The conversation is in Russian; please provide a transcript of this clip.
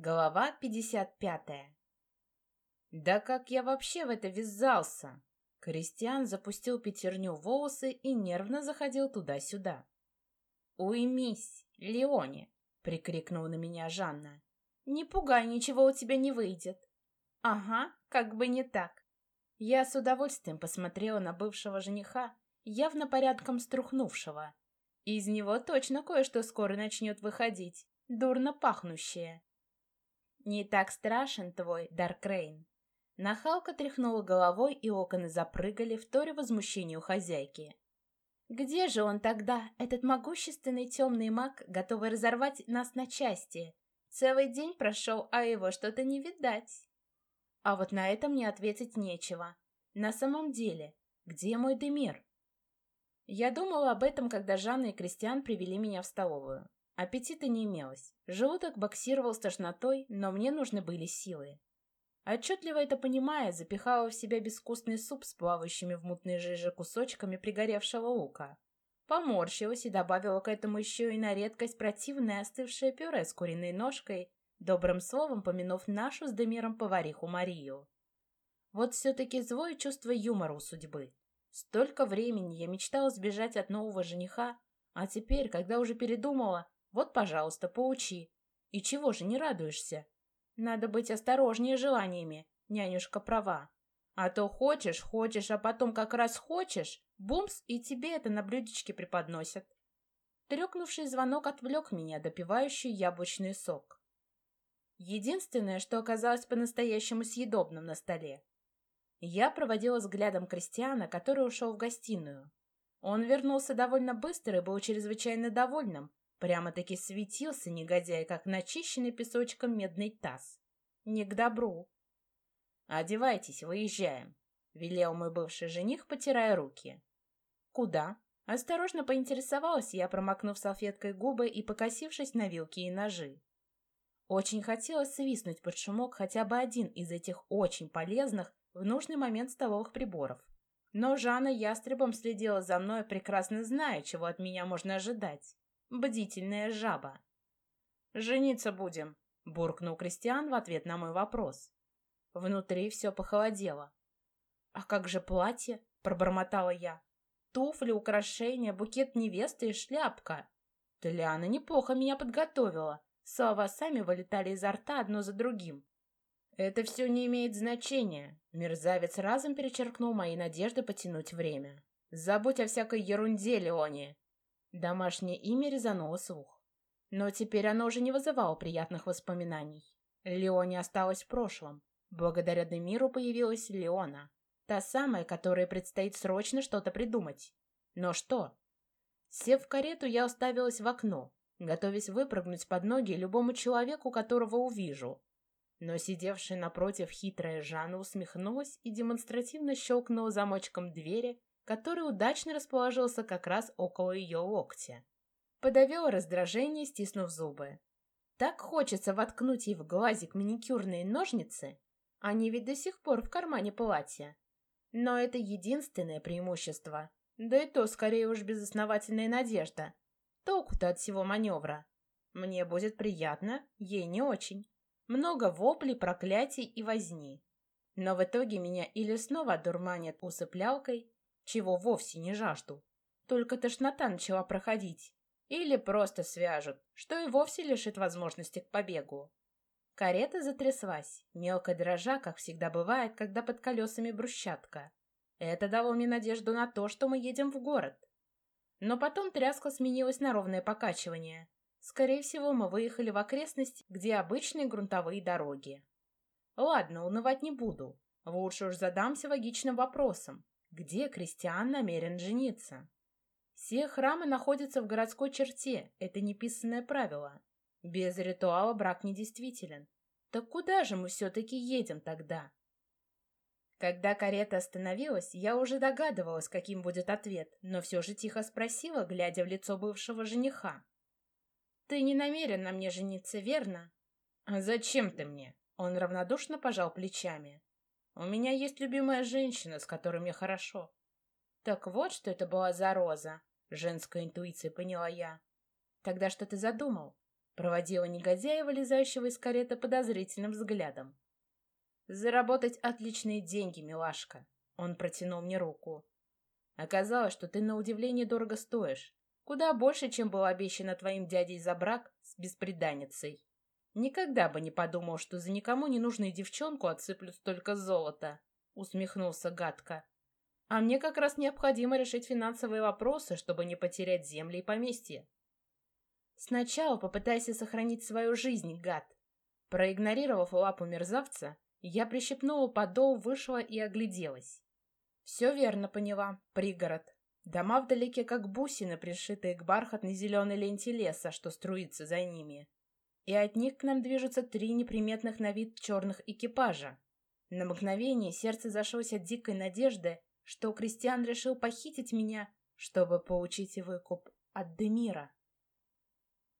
Глава 55. Да как я вообще в это ввязался? Кристиан запустил пятерню в волосы и нервно заходил туда-сюда. «Уймись, Леоне!» — прикрикнула на меня Жанна. «Не пугай, ничего у тебя не выйдет». «Ага, как бы не так». Я с удовольствием посмотрела на бывшего жениха, явно порядком струхнувшего. Из него точно кое-что скоро начнет выходить, дурно пахнущее. «Не так страшен твой, Даркрейн». Нахалка тряхнула головой, и окна запрыгали, в торе возмущению хозяйки. «Где же он тогда, этот могущественный темный маг, готовый разорвать нас на части? Целый день прошел, а его что-то не видать». А вот на это мне ответить нечего. На самом деле, где мой Демир? Я думала об этом, когда Жанна и Кристиан привели меня в столовую. Аппетита не имелось. Желудок боксировал с тошнотой, но мне нужны были силы. Отчетливо это понимая, запихала в себя безвкусный суп с плавающими в мутной жиже кусочками пригоревшего лука. Поморщилась и добавила к этому еще и на редкость противное остывшее пюре с куриной ножкой, добрым словом помянув нашу с Демиром повариху Марию. Вот все-таки злое чувство юмора у судьбы. Столько времени я мечтала сбежать от нового жениха, а теперь, когда уже передумала, вот, пожалуйста, поучи. И чего же не радуешься? Надо быть осторожнее желаниями, нянюшка права. А то хочешь, хочешь, а потом как раз хочешь, бумс, и тебе это на блюдечке преподносят. Трёкнувший звонок отвлек меня, допивающий яблочный сок. Единственное, что оказалось по-настоящему съедобным на столе. Я проводила взглядом Кристиана, который ушел в гостиную. Он вернулся довольно быстро и был чрезвычайно довольным, Прямо-таки светился негодяй, как начищенный песочком медный таз. Не к добру. «Одевайтесь, выезжаем», — велел мой бывший жених, потирая руки. «Куда?» Осторожно поинтересовалась я, промокнув салфеткой губы и покосившись на вилки и ножи. Очень хотелось свистнуть под шумок хотя бы один из этих очень полезных в нужный момент столовых приборов. Но Жанна ястребом следила за мной, прекрасно зная, чего от меня можно ожидать. Бдительная жаба. «Жениться будем», — буркнул Кристиан в ответ на мой вопрос. Внутри все похолодело. «А как же платье?» — пробормотала я. «Туфли, украшения, букет невесты и шляпка». Толиана неплохо меня подготовила. Слова сами вылетали изо рта одно за другим. «Это все не имеет значения», — мерзавец разом перечеркнул мои надежды потянуть время. «Забудь о всякой ерунде, Леони. Домашнее имя резануло слух. Но теперь оно уже не вызывало приятных воспоминаний. Леоне осталась в прошлом. Благодаря Демиру появилась Леона. Та самая, которой предстоит срочно что-то придумать. Но что? Сев в карету, я уставилась в окно, готовясь выпрыгнуть под ноги любому человеку, которого увижу. Но сидевшая напротив хитрая Жанна усмехнулась и демонстративно щелкнула замочком двери, который удачно расположился как раз около ее локтя. Подавила раздражение, стиснув зубы. Так хочется воткнуть ей в глазик маникюрные ножницы, они ведь до сих пор в кармане платья. Но это единственное преимущество, да и то скорее уж безосновательная надежда. Толку-то от всего маневра. Мне будет приятно, ей не очень. Много воплей, проклятий и возни. Но в итоге меня или снова одурманят усыплялкой, чего вовсе не жажду. Только тошнота начала проходить. Или просто свяжут, что и вовсе лишит возможности к побегу. Карета затряслась, мелко дрожа, как всегда бывает, когда под колесами брусчатка. Это дало мне надежду на то, что мы едем в город. Но потом тряска сменилась на ровное покачивание. Скорее всего, мы выехали в окрестности, где обычные грунтовые дороги. Ладно, унывать не буду. Лучше уж задамся логичным вопросом где Кристиан намерен жениться. Все храмы находятся в городской черте, это неписанное правило. Без ритуала брак недействителен. Так куда же мы все-таки едем тогда? Когда карета остановилась, я уже догадывалась, каким будет ответ, но все же тихо спросила, глядя в лицо бывшего жениха. «Ты не намерен на мне жениться, верно?» «А зачем ты мне?» Он равнодушно пожал плечами. У меня есть любимая женщина, с которой мне хорошо. Так вот, что это была за роза, женская интуиция поняла я. Тогда что ты задумал? проводила негодяя, вылезающего из кареты подозрительным взглядом. «Заработать отличные деньги, милашка!» Он протянул мне руку. «Оказалось, что ты на удивление дорого стоишь. Куда больше, чем было обещано твоим дядей за брак с бесприданницей. Никогда бы не подумал, что за никому не нужную девчонку отсыплют столько золота!» Усмехнулся гадко. «А мне как раз необходимо решить финансовые вопросы, чтобы не потерять земли и поместье. Сначала попытайся сохранить свою жизнь, гад. Проигнорировав лапу мерзавца, я прищепнула подол, вышла и огляделась. Все верно поняла. Пригород. Дома вдалеке, как бусины, пришитые к бархатной зеленой ленте леса, что струится за ними. И от них к нам движутся три неприметных на вид черных экипажа. На мгновение сердце зашлось от дикой надежды, что Кристиан решил похитить меня, чтобы получить выкуп от Демира.